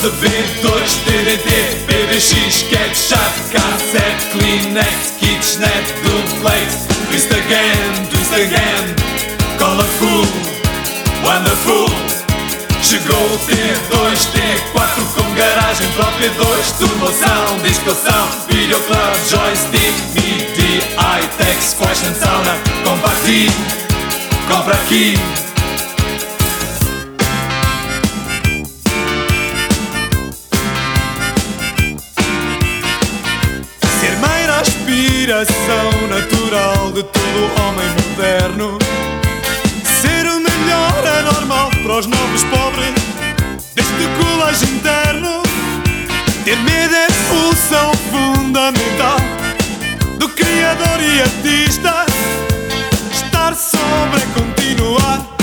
de V2, DDT, PBX, Ketchup, Cassette, Kleenex, Kitchenet, Duplex Twist again, twist again Colorful, wonderful. Chegou o T2, T4 com garagem própria 2 Turboção, discoção, videoclub, joystick, MIDI, iTex, question sauna. Compacti, compra aqui aspiração natural de todo homem moderno. Ser o melhor é normal para os novos pobres deste colégio interno. Ter medo é função fundamental do criador e artista. Estar sobre é continuar,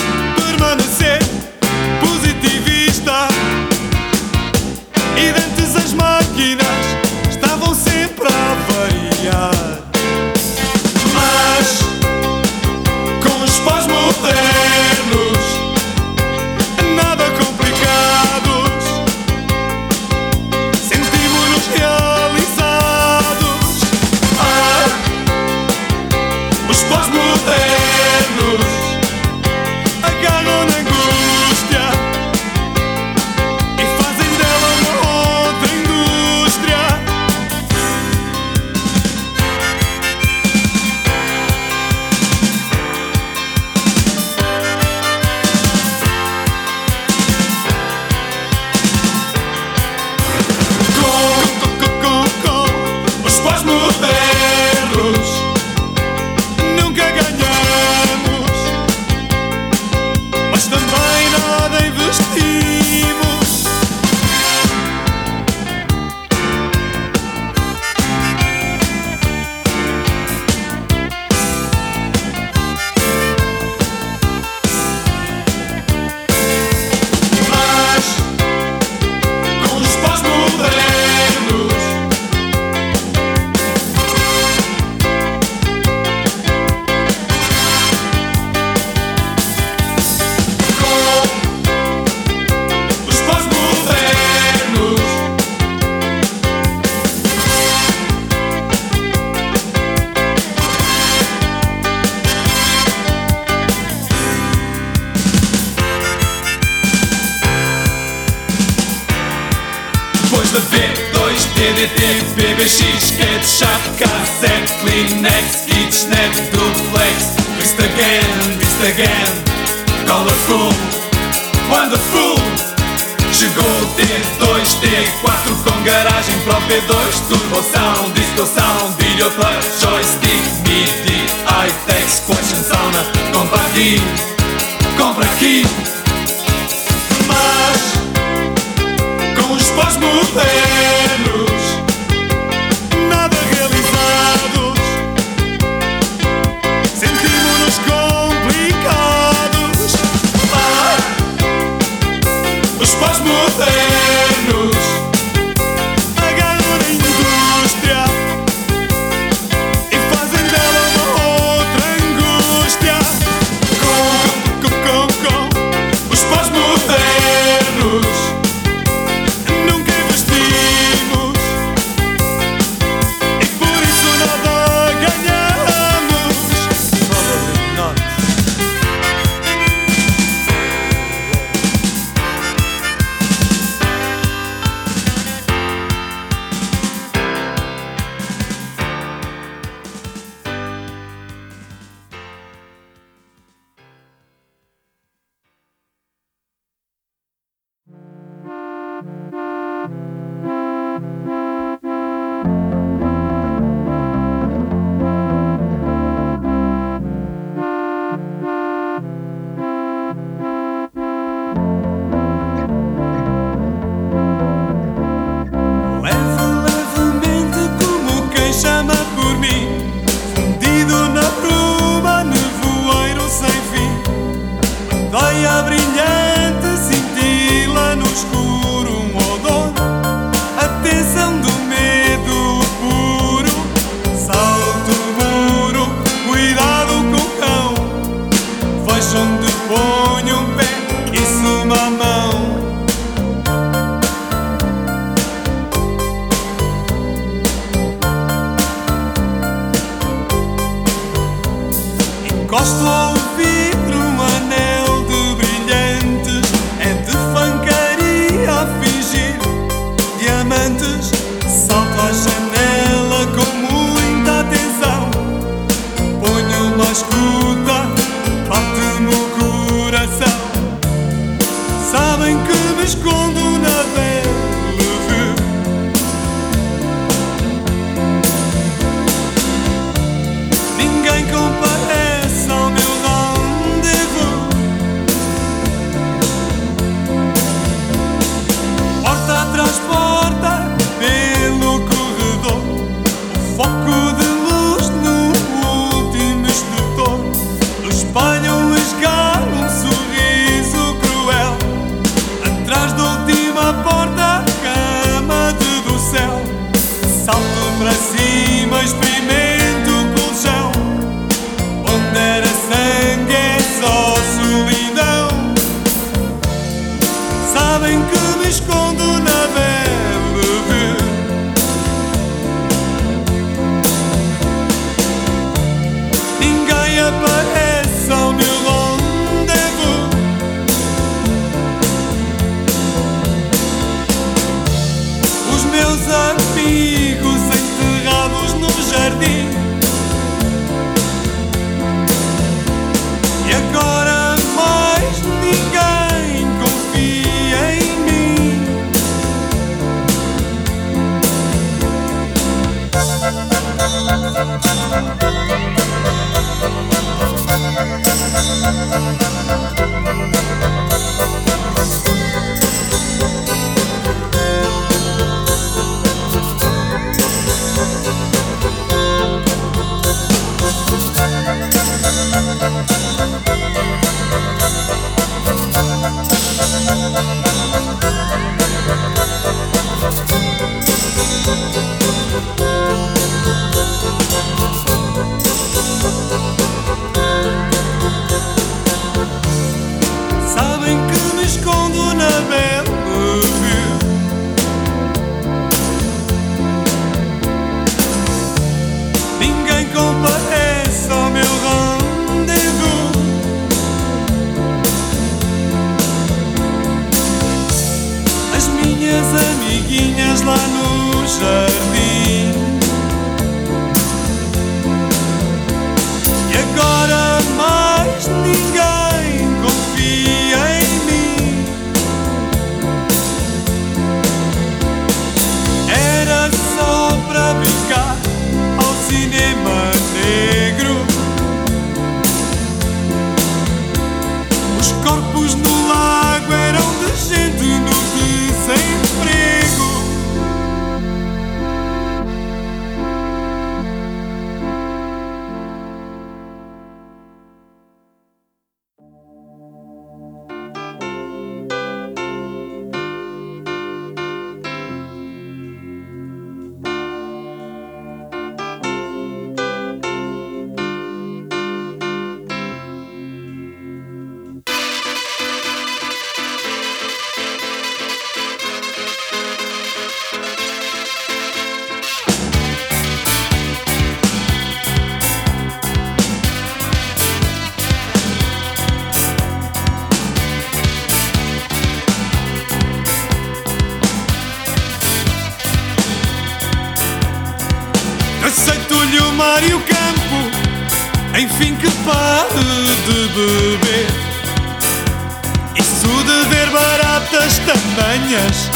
aranhas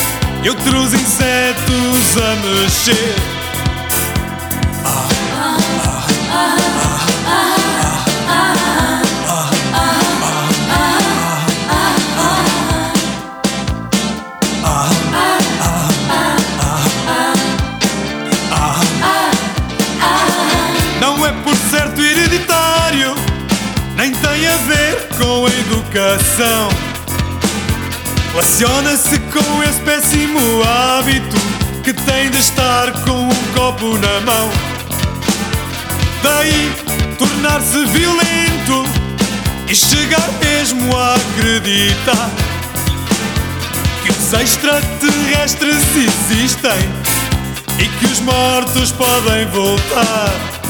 e outros insetos a mexer. Ah, ah, ah, nem tem a ver com a educação. Impressiona-se com esse péssimo hábito que tem de estar com um copo na mão. Daí tornar-se violento e chegar mesmo a acreditar que os extraterrestres existem e que os mortos podem voltar.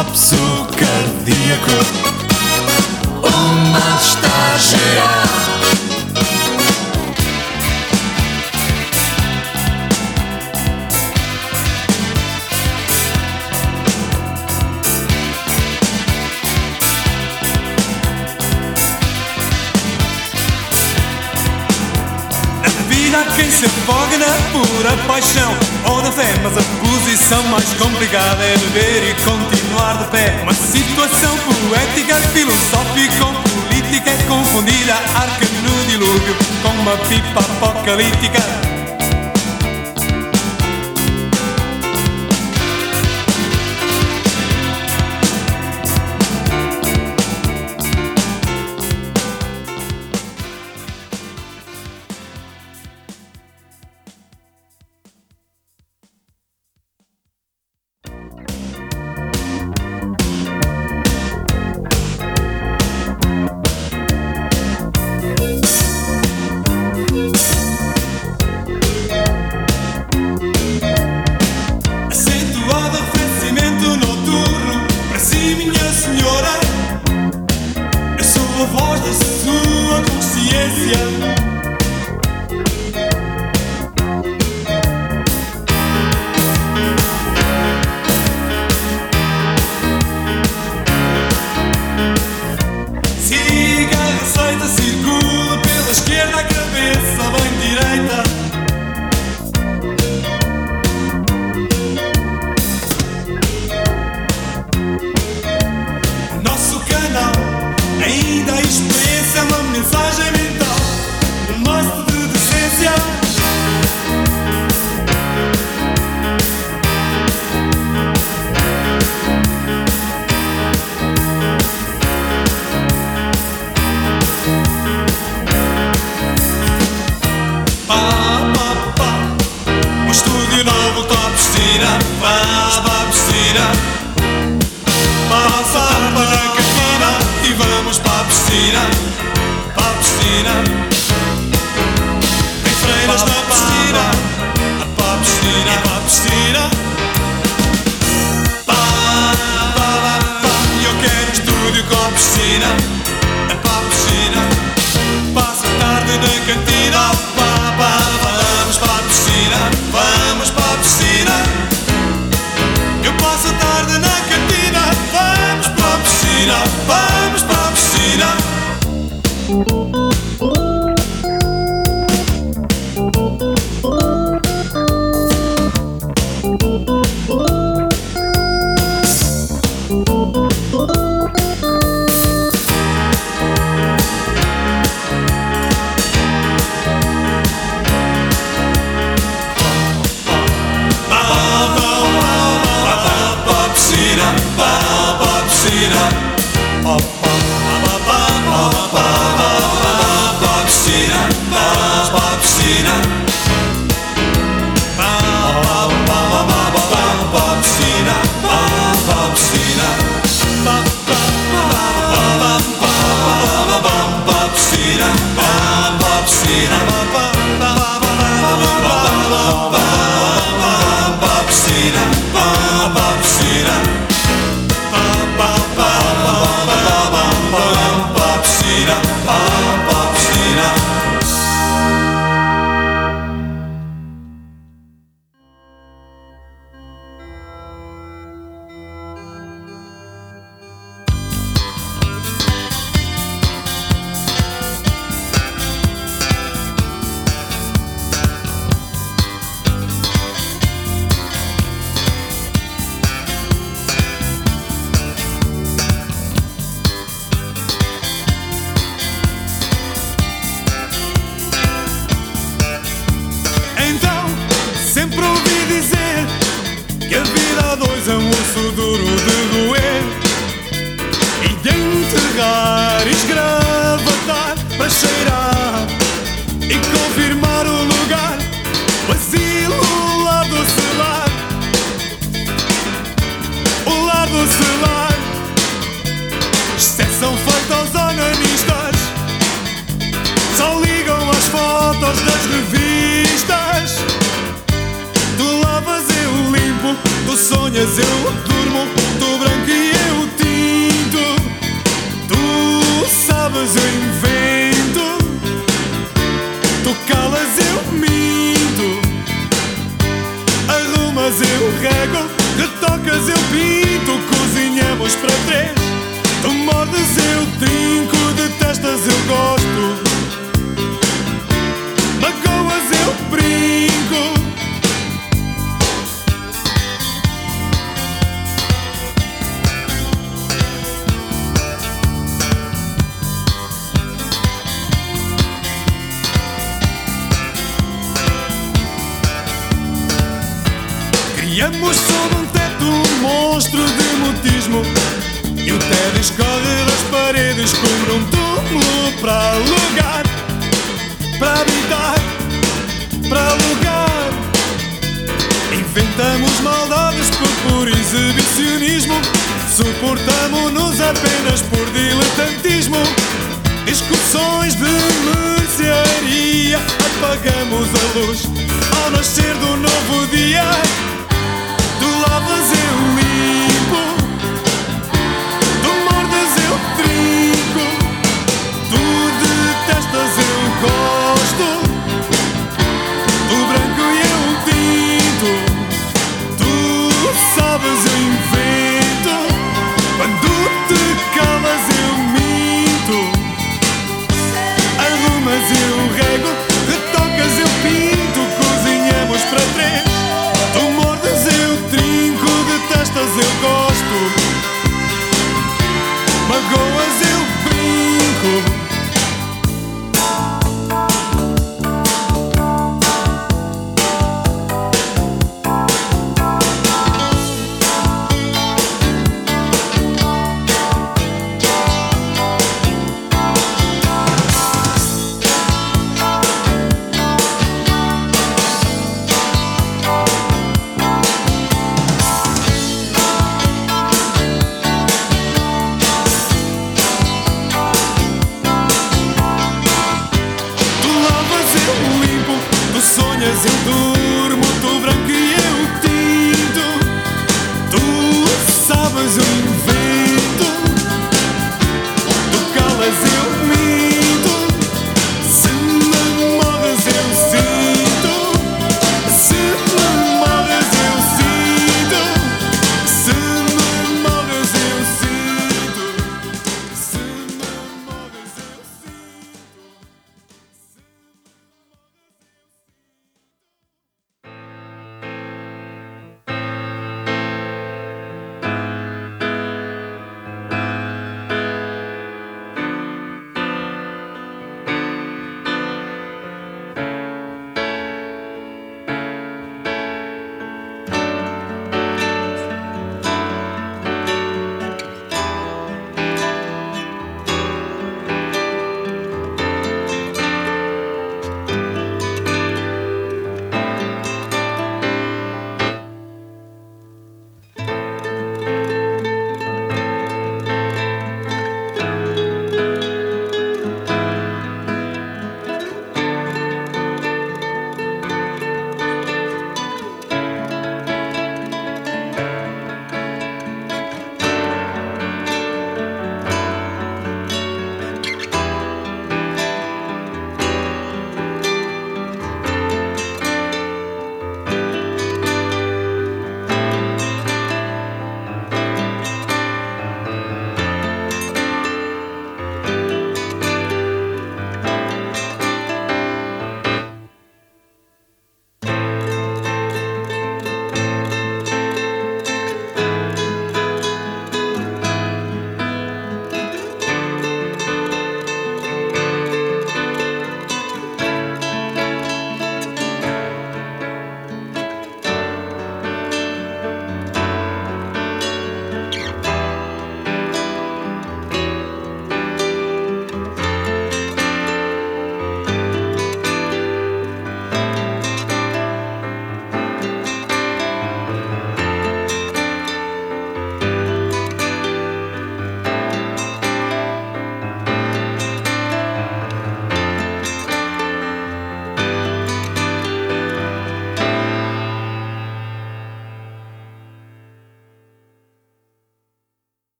colapso cardíaco. Uma está. quem se afoga na pura paixão ou na fé. Mas a posição mais complicada é viver e continuar de pé. Uma situação poética, filosófica ou política é confundida. Arca no dilúvio com uma pipa apocalíptica. A voz da sua consciência. Sabes eu invento Tu calas, eu minto. Arrumas, eu rego. Retocas, eu pinto. Cozinhamos para três. Tu mordes, eu trinco. Detestas, eu gosto. Criamos sob um teto um monstro de mutismo. E o tédio escorre das paredes como um túmulo para alugar Para habitar, para alugar. Inventamos maldades por puro exibicionismo. Suportamos-nos apenas por diletantismo. Discussões de mercearia Apagamos a luz ao nascer do novo dia Lavas, eu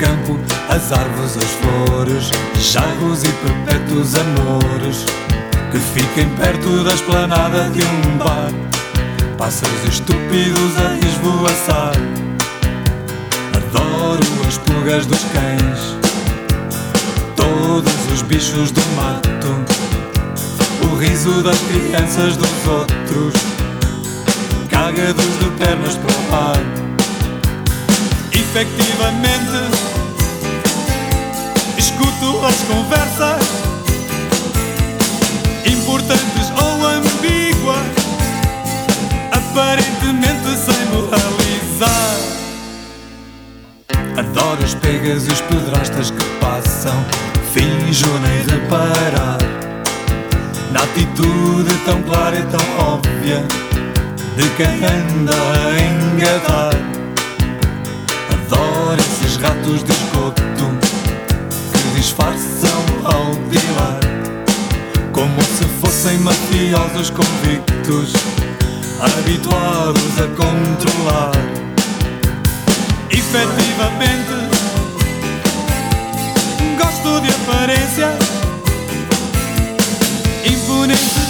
campo, as árvores, as flores, jarros e perpétuos amores que fiquem perto da esplanada de um bar. Pássaros estúpidos a esvoaçar. Adoro as pulgas dos cães, todos os bichos do mato, o riso das crianças dos outros, cagados de pernas para o ar. Efectivamente, escuto as conversas importantes ou ambíguas, aparentemente sem moralizar. Adoro as pegas e os pedrastas que passam, finjo nem reparar. Na atitude tão clara e tão óbvia de quem anda a engatar. Esses ratos de esgoto que disfarçam ao dilar. Como se fossem mafiosos convictos, habituados a controlar. Efetivamente, gosto de aparência imponente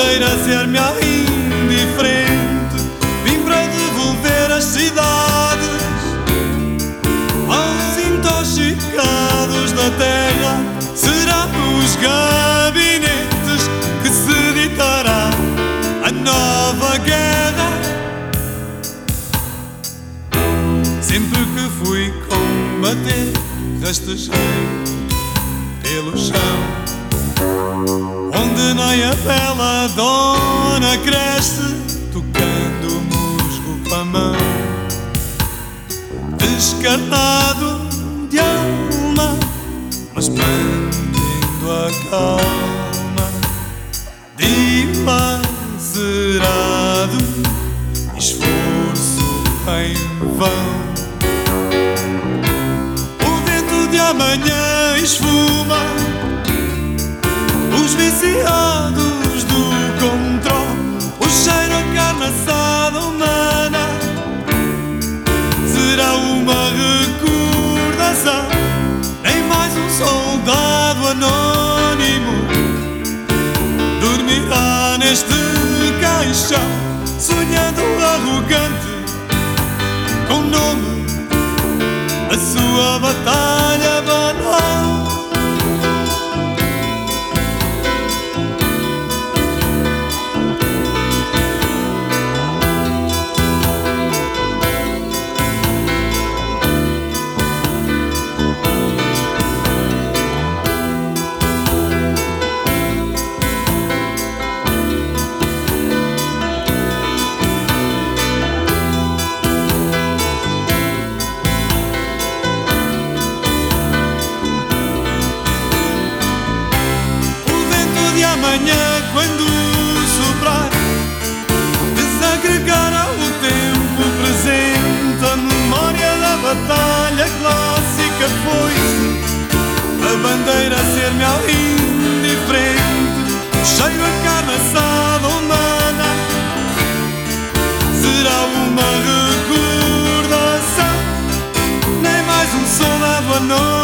bandeira ser-me-á indiferente. Vim para devolver as cidades aos intoxicados da terra. Será nos gabinetes que se ditará a nova guerra. Sempre que fui combater, rastejei pelo chão. Nem a bela dona cresce, tocando o musgo com a mão. Descarnado de alma, mas mantendo a calma. Dilacerado, esforço em vão. O vento de amanhã esfuma viciados do controle, o cheiro a carne know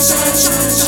shine, shine.